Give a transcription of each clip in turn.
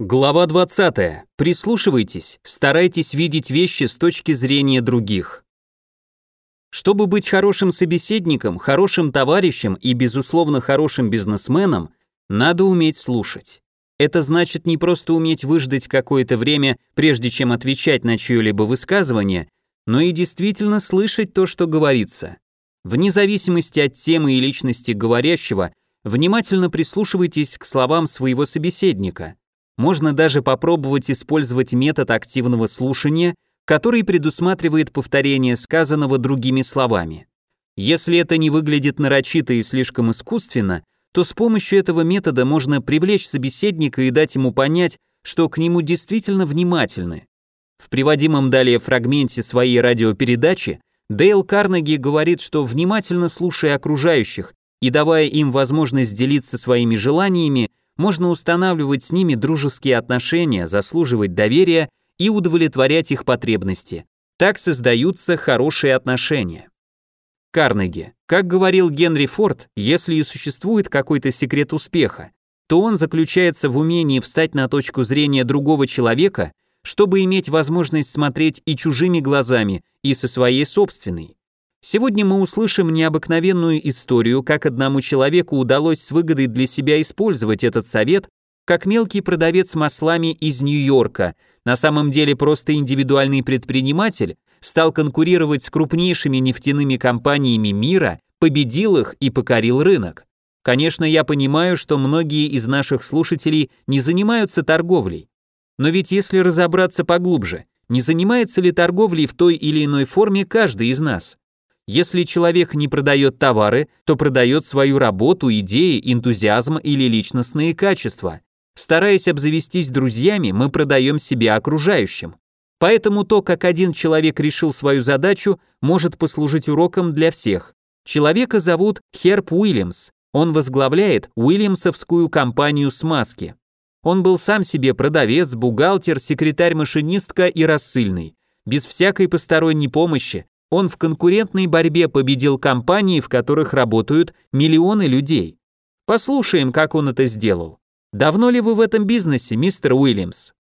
Глава 20. Прислушивайтесь, старайтесь видеть вещи с точки зрения других. Чтобы быть хорошим собеседником, хорошим товарищем и, безусловно, хорошим бизнесменом, надо уметь слушать. Это значит не просто уметь выждать какое-то время, прежде чем отвечать на чье-либо высказывание, но и действительно слышать то, что говорится. Вне зависимости от темы и личности говорящего, внимательно прислушивайтесь к словам своего собеседника. Можно даже попробовать использовать метод активного слушания, который предусматривает повторение сказанного другими словами. Если это не выглядит нарочито и слишком искусственно, то с помощью этого метода можно привлечь собеседника и дать ему понять, что к нему действительно внимательны. В приводимом далее фрагменте своей радиопередачи Дейл Карнеги говорит, что внимательно слушая окружающих и давая им возможность делиться своими желаниями, можно устанавливать с ними дружеские отношения, заслуживать доверия и удовлетворять их потребности. Так создаются хорошие отношения. Карнеги. Как говорил Генри Форд, если и существует какой-то секрет успеха, то он заключается в умении встать на точку зрения другого человека, чтобы иметь возможность смотреть и чужими глазами, и со своей собственной. Сегодня мы услышим необыкновенную историю, как одному человеку удалось с выгодой для себя использовать этот совет, как мелкий продавец маслами из Нью-Йорка, на самом деле просто индивидуальный предприниматель, стал конкурировать с крупнейшими нефтяными компаниями мира, победил их и покорил рынок. Конечно, я понимаю, что многие из наших слушателей не занимаются торговлей. Но ведь если разобраться поглубже, не занимается ли торговлей в той или иной форме каждый из нас? Если человек не продает товары, то продает свою работу, идеи, энтузиазм или личностные качества. Стараясь обзавестись друзьями, мы продаем себя окружающим. Поэтому то, как один человек решил свою задачу, может послужить уроком для всех. Человека зовут Херб Уильямс. Он возглавляет Уильямсовскую компанию смазки. Он был сам себе продавец, бухгалтер, секретарь-машинистка и рассыльный. Без всякой посторонней помощи, он в конкурентной борьбе победил компании, в которых работают миллионы людей. Послушаем, как он это сделал. Давно ли вы в этом бизнесе, мистер Уильямс?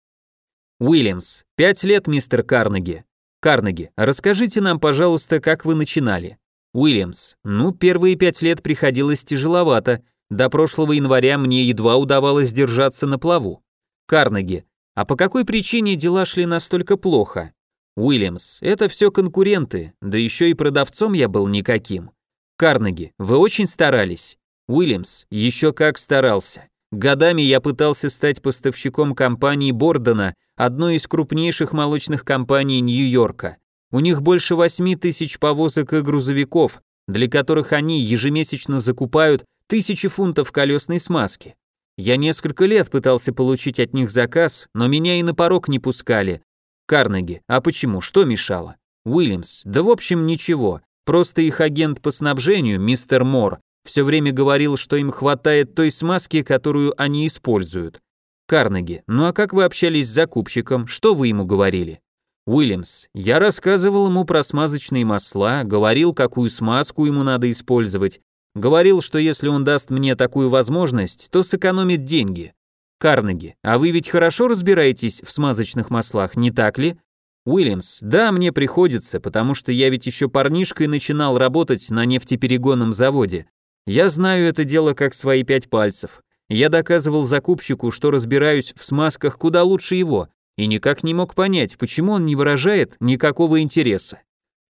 Уильямс. Пять лет, мистер Карнеги. Карнеги, расскажите нам, пожалуйста, как вы начинали. Уильямс. Ну, первые пять лет приходилось тяжеловато. До прошлого января мне едва удавалось держаться на плаву. Карнеги. А по какой причине дела шли настолько плохо? Уильямс, это все конкуренты, да еще и продавцом я был никаким. Карнеги, вы очень старались. Уильямс, еще как старался. Годами я пытался стать поставщиком компании Бордена, одной из крупнейших молочных компаний Нью-Йорка. У них больше 8 тысяч повозок и грузовиков, для которых они ежемесячно закупают тысячи фунтов колесной смазки. Я несколько лет пытался получить от них заказ, но меня и на порог не пускали, Карнеги, а почему, что мешало? Уильямс, да в общем ничего, просто их агент по снабжению, мистер Мор, все время говорил, что им хватает той смазки, которую они используют. Карнеги, ну а как вы общались с закупщиком, что вы ему говорили? Уильямс, я рассказывал ему про смазочные масла, говорил, какую смазку ему надо использовать, говорил, что если он даст мне такую возможность, то сэкономит деньги. Карнеги, а вы ведь хорошо разбираетесь в смазочных маслах, не так ли? Уильямс, да, мне приходится, потому что я ведь еще парнишкой начинал работать на нефтеперегонном заводе. Я знаю это дело как свои пять пальцев. Я доказывал закупщику, что разбираюсь в смазках куда лучше его, и никак не мог понять, почему он не выражает никакого интереса.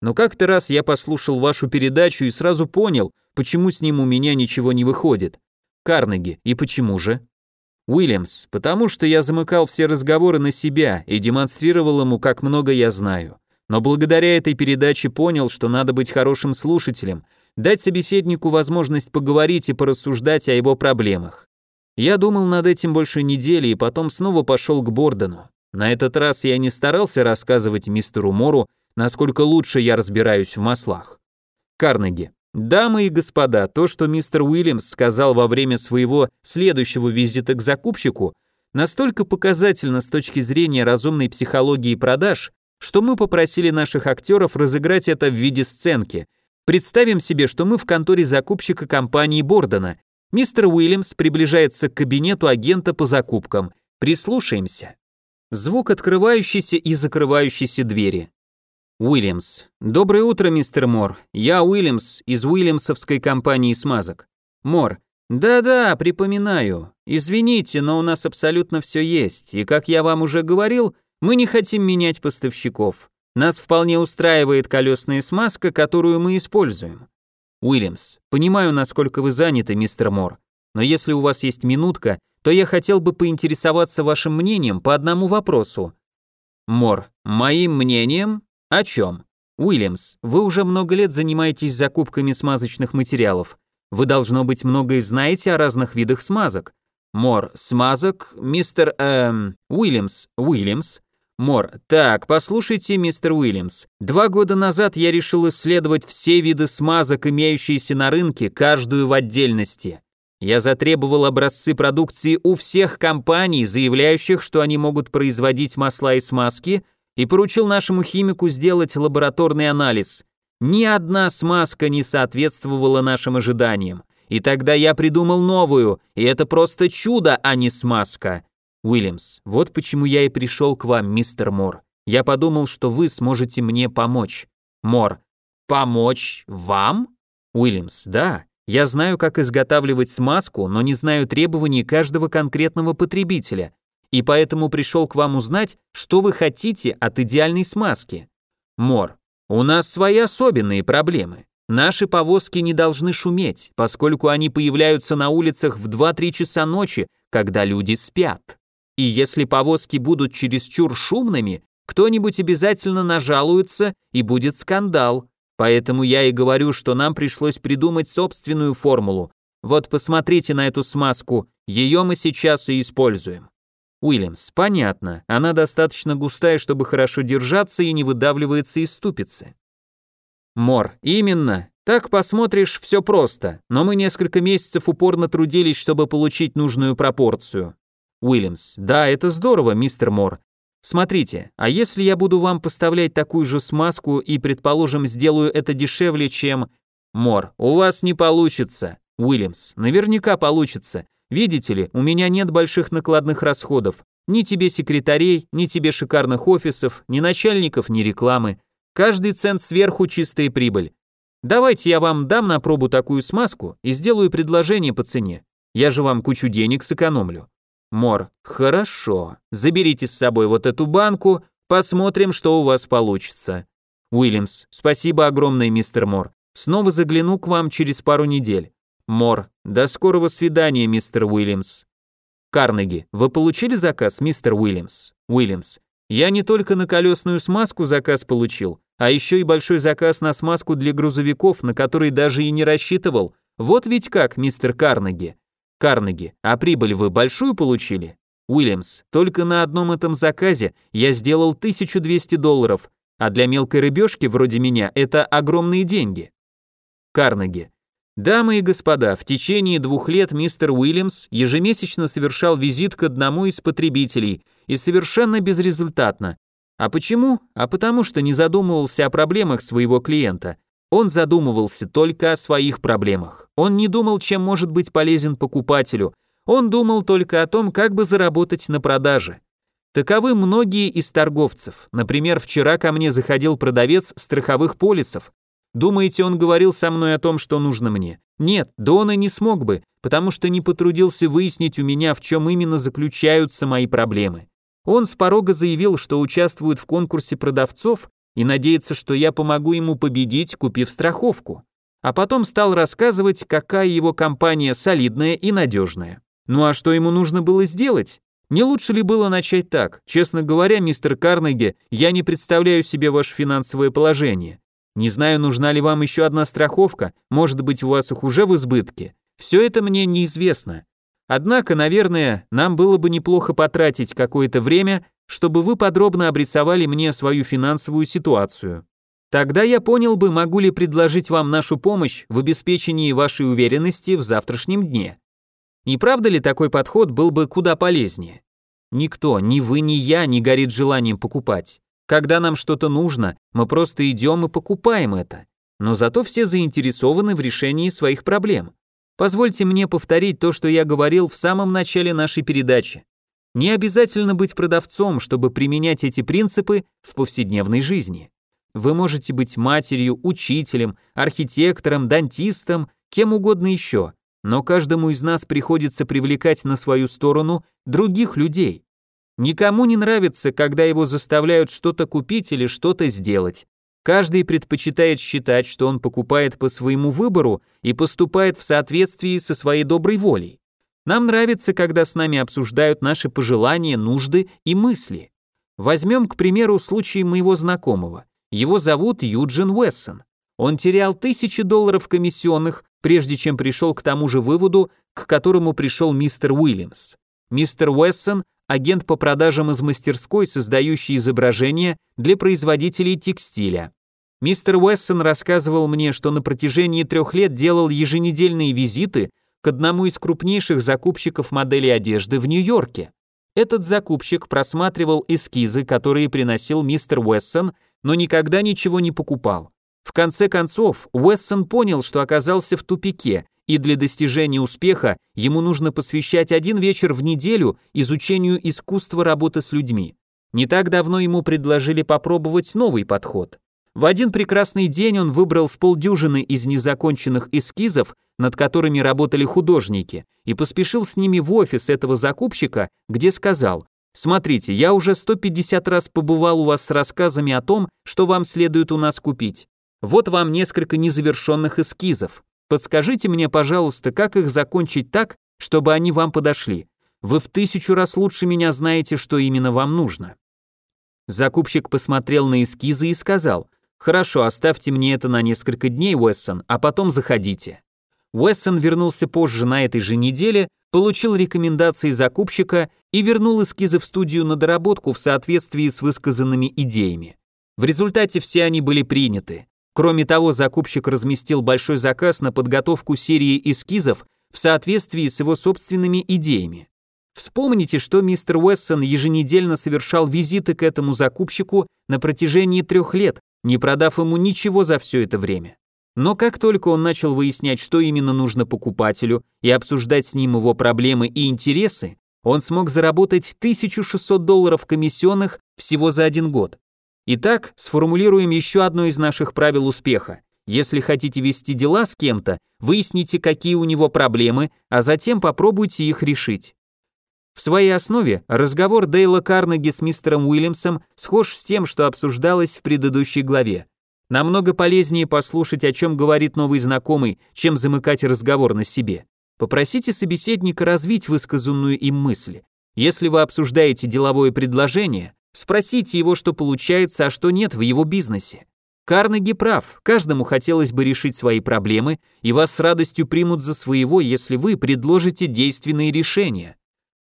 Но как-то раз я послушал вашу передачу и сразу понял, почему с ним у меня ничего не выходит. Карнеги, и почему же? Уильямс, потому что я замыкал все разговоры на себя и демонстрировал ему, как много я знаю. Но благодаря этой передаче понял, что надо быть хорошим слушателем, дать собеседнику возможность поговорить и порассуждать о его проблемах. Я думал над этим больше недели и потом снова пошел к Бордону. На этот раз я не старался рассказывать мистеру Мору, насколько лучше я разбираюсь в маслах. Карнеги. Дамы и господа, то, что мистер Уильямс сказал во время своего следующего визита к закупщику, настолько показательно с точки зрения разумной психологии продаж, что мы попросили наших актеров разыграть это в виде сценки. Представим себе, что мы в конторе закупщика компании Бордена. Мистер Уильямс приближается к кабинету агента по закупкам. Прислушаемся. Звук открывающейся и закрывающейся двери. Уильямс. Доброе утро, мистер Мор. Я Уильямс из Уильямсовской компании смазок. Мор. Да-да, припоминаю. Извините, но у нас абсолютно все есть, и как я вам уже говорил, мы не хотим менять поставщиков. Нас вполне устраивает колесная смазка, которую мы используем. Уильямс, понимаю, насколько вы заняты, мистер Мор, но если у вас есть минутка, то я хотел бы поинтересоваться вашим мнением по одному вопросу. Мор, моим мнением? О чем? Уильямс, вы уже много лет занимаетесь закупками смазочных материалов. Вы, должно быть, многое знаете о разных видах смазок. Мор, смазок, мистер, эм, Уильямс, Уильямс. Мор, так, послушайте, мистер Уильямс. Два года назад я решил исследовать все виды смазок, имеющиеся на рынке, каждую в отдельности. Я затребовал образцы продукции у всех компаний, заявляющих, что они могут производить масла и смазки, и поручил нашему химику сделать лабораторный анализ. Ни одна смазка не соответствовала нашим ожиданиям. И тогда я придумал новую, и это просто чудо, а не смазка. Уильямс, вот почему я и пришел к вам, мистер Мор. Я подумал, что вы сможете мне помочь. Мор, помочь вам? Уильямс, да. Я знаю, как изготавливать смазку, но не знаю требований каждого конкретного потребителя, и поэтому пришел к вам узнать, что вы хотите от идеальной смазки. Мор, у нас свои особенные проблемы. Наши повозки не должны шуметь, поскольку они появляются на улицах в 2-3 часа ночи, когда люди спят. И если повозки будут чересчур шумными, кто-нибудь обязательно нажалуется и будет скандал. Поэтому я и говорю, что нам пришлось придумать собственную формулу. Вот посмотрите на эту смазку, ее мы сейчас и используем. Уильямс, понятно, она достаточно густая, чтобы хорошо держаться и не выдавливается из ступицы. Мор, именно. Так посмотришь, все просто, но мы несколько месяцев упорно трудились, чтобы получить нужную пропорцию. Уильямс, да, это здорово, мистер Мор, Смотрите, а если я буду вам поставлять такую же смазку и, предположим, сделаю это дешевле, чем... Мор, у вас не получится. Уильямс, наверняка получится. Видите ли, у меня нет больших накладных расходов. Ни тебе секретарей, ни тебе шикарных офисов, ни начальников, ни рекламы. Каждый цент сверху чистая прибыль. Давайте я вам дам на пробу такую смазку и сделаю предложение по цене. Я же вам кучу денег сэкономлю. Мор, хорошо. Заберите с собой вот эту банку, посмотрим, что у вас получится. Уильямс, спасибо огромное, мистер Мор. Снова загляну к вам через пару недель. Мор, до скорого свидания, мистер Уильямс. Карнеги, вы получили заказ, мистер Уильямс? Уильямс, я не только на колесную смазку заказ получил, а еще и большой заказ на смазку для грузовиков, на который даже и не рассчитывал. Вот ведь как, мистер Карнеги. Карнеги, а прибыль вы большую получили? Уильямс, только на одном этом заказе я сделал 1200 долларов, а для мелкой рыбешки вроде меня это огромные деньги. Карнеги. Дамы и господа, в течение двух лет мистер Уильямс ежемесячно совершал визит к одному из потребителей и совершенно безрезультатно. А почему? А потому что не задумывался о проблемах своего клиента, он задумывался только о своих проблемах. Он не думал, чем может быть полезен покупателю. Он думал только о том, как бы заработать на продаже. Таковы многие из торговцев. Например, вчера ко мне заходил продавец страховых полисов. Думаете, он говорил со мной о том, что нужно мне? Нет, да он и не смог бы, потому что не потрудился выяснить у меня, в чем именно заключаются мои проблемы. Он с порога заявил, что участвует в конкурсе продавцов и надеется, что я помогу ему победить, купив страховку. А потом стал рассказывать, какая его компания солидная и надежная. Ну а что ему нужно было сделать? Не лучше ли было начать так? Честно говоря, мистер Карнеги, я не представляю себе ваше финансовое положение. Не знаю, нужна ли вам еще одна страховка, может быть, у вас их уже в избытке. Все это мне неизвестно. Однако, наверное, нам было бы неплохо потратить какое-то время чтобы вы подробно обрисовали мне свою финансовую ситуацию. Тогда я понял бы, могу ли предложить вам нашу помощь в обеспечении вашей уверенности в завтрашнем дне. Не правда ли такой подход был бы куда полезнее? Никто, ни вы, ни я не горит желанием покупать. Когда нам что-то нужно, мы просто идем и покупаем это. Но зато все заинтересованы в решении своих проблем. Позвольте мне повторить то, что я говорил в самом начале нашей передачи. Не обязательно быть продавцом, чтобы применять эти принципы в повседневной жизни. Вы можете быть матерью, учителем, архитектором, дантистом, кем угодно еще, но каждому из нас приходится привлекать на свою сторону других людей. Никому не нравится, когда его заставляют что-то купить или что-то сделать. Каждый предпочитает считать, что он покупает по своему выбору и поступает в соответствии со своей доброй волей. Нам нравится, когда с нами обсуждают наши пожелания, нужды и мысли. Возьмем, к примеру, случай моего знакомого. Его зовут Юджин Уэссон. Он терял тысячи долларов комиссионных, прежде чем пришел к тому же выводу, к которому пришел мистер Уильямс. Мистер Уэссон – агент по продажам из мастерской, создающий изображения для производителей текстиля. Мистер Уэссон рассказывал мне, что на протяжении трех лет делал еженедельные визиты к одному из крупнейших закупщиков моделей одежды в Нью-Йорке. Этот закупщик просматривал эскизы, которые приносил мистер Уэссон, но никогда ничего не покупал. В конце концов, Уэссон понял, что оказался в тупике, и для достижения успеха ему нужно посвящать один вечер в неделю изучению искусства работы с людьми. Не так давно ему предложили попробовать новый подход. В один прекрасный день он выбрал с полдюжины из незаконченных эскизов, над которыми работали художники, и поспешил с ними в офис этого закупщика, где сказал, «Смотрите, я уже 150 раз побывал у вас с рассказами о том, что вам следует у нас купить. Вот вам несколько незавершенных эскизов. Подскажите мне, пожалуйста, как их закончить так, чтобы они вам подошли. Вы в тысячу раз лучше меня знаете, что именно вам нужно». Закупщик посмотрел на эскизы и сказал, «Хорошо, оставьте мне это на несколько дней, Уэссон, а потом заходите». Уэссон вернулся позже на этой же неделе, получил рекомендации закупщика и вернул эскизы в студию на доработку в соответствии с высказанными идеями. В результате все они были приняты. Кроме того, закупщик разместил большой заказ на подготовку серии эскизов в соответствии с его собственными идеями. Вспомните, что мистер Уэссон еженедельно совершал визиты к этому закупщику на протяжении трех лет, не продав ему ничего за все это время. Но как только он начал выяснять, что именно нужно покупателю, и обсуждать с ним его проблемы и интересы, он смог заработать 1600 долларов комиссионных всего за один год. Итак, сформулируем еще одно из наших правил успеха. Если хотите вести дела с кем-то, выясните, какие у него проблемы, а затем попробуйте их решить. В своей основе разговор Дейла Карнеги с мистером Уильямсом схож с тем, что обсуждалось в предыдущей главе. Намного полезнее послушать, о чем говорит новый знакомый, чем замыкать разговор на себе. Попросите собеседника развить высказанную им мысль. Если вы обсуждаете деловое предложение, Спросите его, что получается, а что нет в его бизнесе. Карнеги прав, каждому хотелось бы решить свои проблемы, и вас с радостью примут за своего, если вы предложите действенные решения.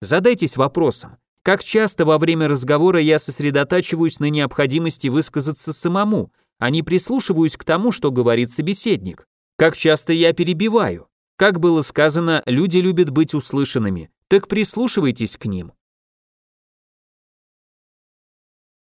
Задайтесь вопросом, как часто во время разговора я сосредотачиваюсь на необходимости высказаться самому, а не прислушиваюсь к тому, что говорит собеседник? Как часто я перебиваю? Как было сказано, люди любят быть услышанными, так прислушивайтесь к ним.